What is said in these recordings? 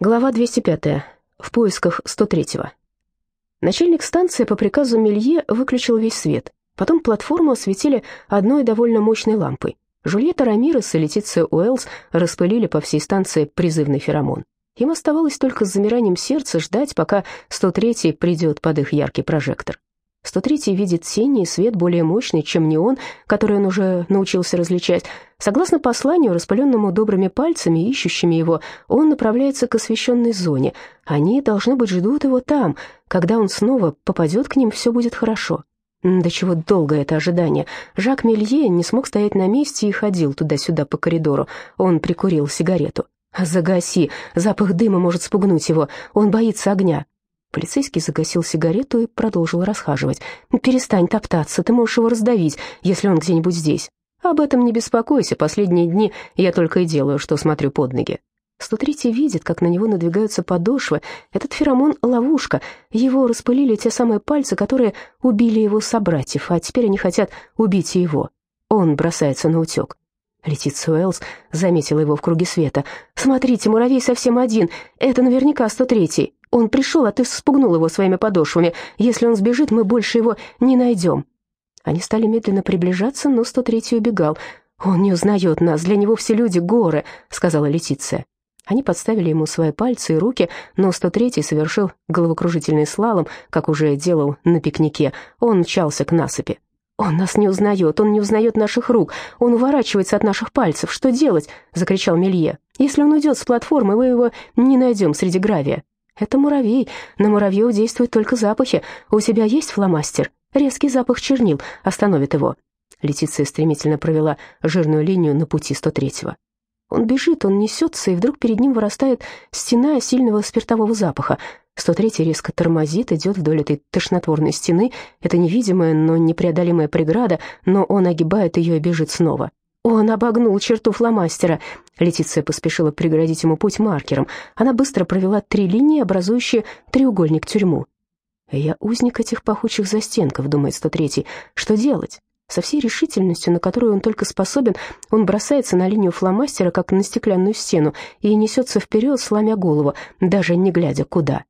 Глава 205. В поисках 103-го. Начальник станции по приказу Мелье выключил весь свет. Потом платформу осветили одной довольно мощной лампой. Жульетта Рамирес и Летиция Уэллс распылили по всей станции призывный феромон. Им оставалось только с замиранием сердца ждать, пока 103-й придет под их яркий прожектор. 103-й видит синий свет более мощный, чем неон, который он уже научился различать. Согласно посланию, распыленному добрыми пальцами, ищущими его, он направляется к освещенной зоне. Они, должно быть, ждут его там. Когда он снова попадет к ним, все будет хорошо. До чего долго это ожидание. Жак Мелье не смог стоять на месте и ходил туда-сюда по коридору. Он прикурил сигарету. «Загаси, запах дыма может спугнуть его, он боится огня». Полицейский загасил сигарету и продолжил расхаживать. «Перестань топтаться, ты можешь его раздавить, если он где-нибудь здесь. Об этом не беспокойся, последние дни я только и делаю, что смотрю под ноги». 103 видит, как на него надвигаются подошвы. Этот феромон — ловушка. Его распылили те самые пальцы, которые убили его собратьев, а теперь они хотят убить и его. Он бросается на утек. Летиция Уэллс заметила его в круге света. «Смотрите, муравей совсем один. Это наверняка 103-й. Он пришел, а ты спугнул его своими подошвами. Если он сбежит, мы больше его не найдем». Они стали медленно приближаться, но 103-й убегал. «Он не узнает нас, для него все люди — горы», — сказала Летиция. Они подставили ему свои пальцы и руки, но 103-й совершил головокружительный слалом, как уже делал на пикнике. Он мчался к насыпи. «Он нас не узнает, он не узнает наших рук, он уворачивается от наших пальцев. Что делать?» — закричал Мелье. «Если он уйдет с платформы, мы его не найдем среди гравия». «Это муравей. На муравьев действуют только запахи. У тебя есть фломастер? Резкий запах чернил остановит его». Летиция стремительно провела жирную линию на пути 103-го. Он бежит, он несется, и вдруг перед ним вырастает стена сильного спиртового запаха. 103-й резко тормозит, идет вдоль этой тошнотворной стены. Это невидимая, но непреодолимая преграда, но он огибает ее и бежит снова. Он обогнул черту фломастера. Летиция поспешила преградить ему путь маркером. Она быстро провела три линии, образующие треугольник-тюрьму. «Я узник этих пахучих застенков», — думает 103-й. «Что делать?» Со всей решительностью, на которую он только способен, он бросается на линию фломастера, как на стеклянную стену, и несется вперед, сломя голову, даже не глядя куда.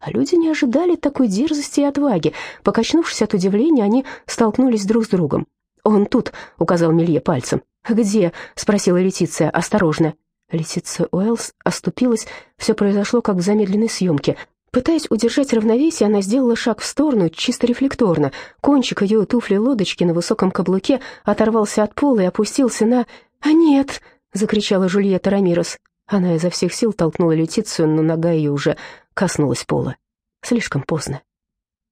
А люди не ожидали такой дерзости и отваги. Покачнувшись от удивления, они столкнулись друг с другом. «Он тут», — указал Мелье пальцем. «Где?» — спросила Летиция, осторожно. Летиция Уэллс оступилась, все произошло как в замедленной съемке — Пытаясь удержать равновесие, она сделала шаг в сторону, чисто рефлекторно. Кончик ее туфли-лодочки на высоком каблуке оторвался от пола и опустился на... «А нет!» — закричала Жульетта Рамирес. Она изо всех сил толкнула Летицию, но нога ее уже коснулась пола. Слишком поздно.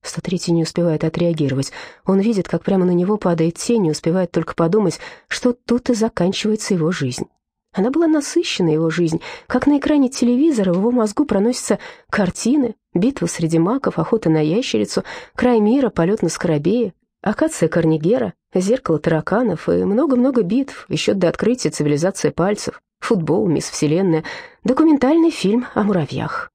103 не успевает отреагировать. Он видит, как прямо на него падает тень, и успевает только подумать, что тут и заканчивается его жизнь. Она была насыщена его жизнь. Как на экране телевизора в его мозгу проносятся картины, битва среди маков, охота на ящерицу, край мира, полет на скоробее, акация Корнигера, зеркало тараканов и много-много битв, еще до открытия цивилизации пальцев, футбол, мисс Вселенная, документальный фильм о муравьях.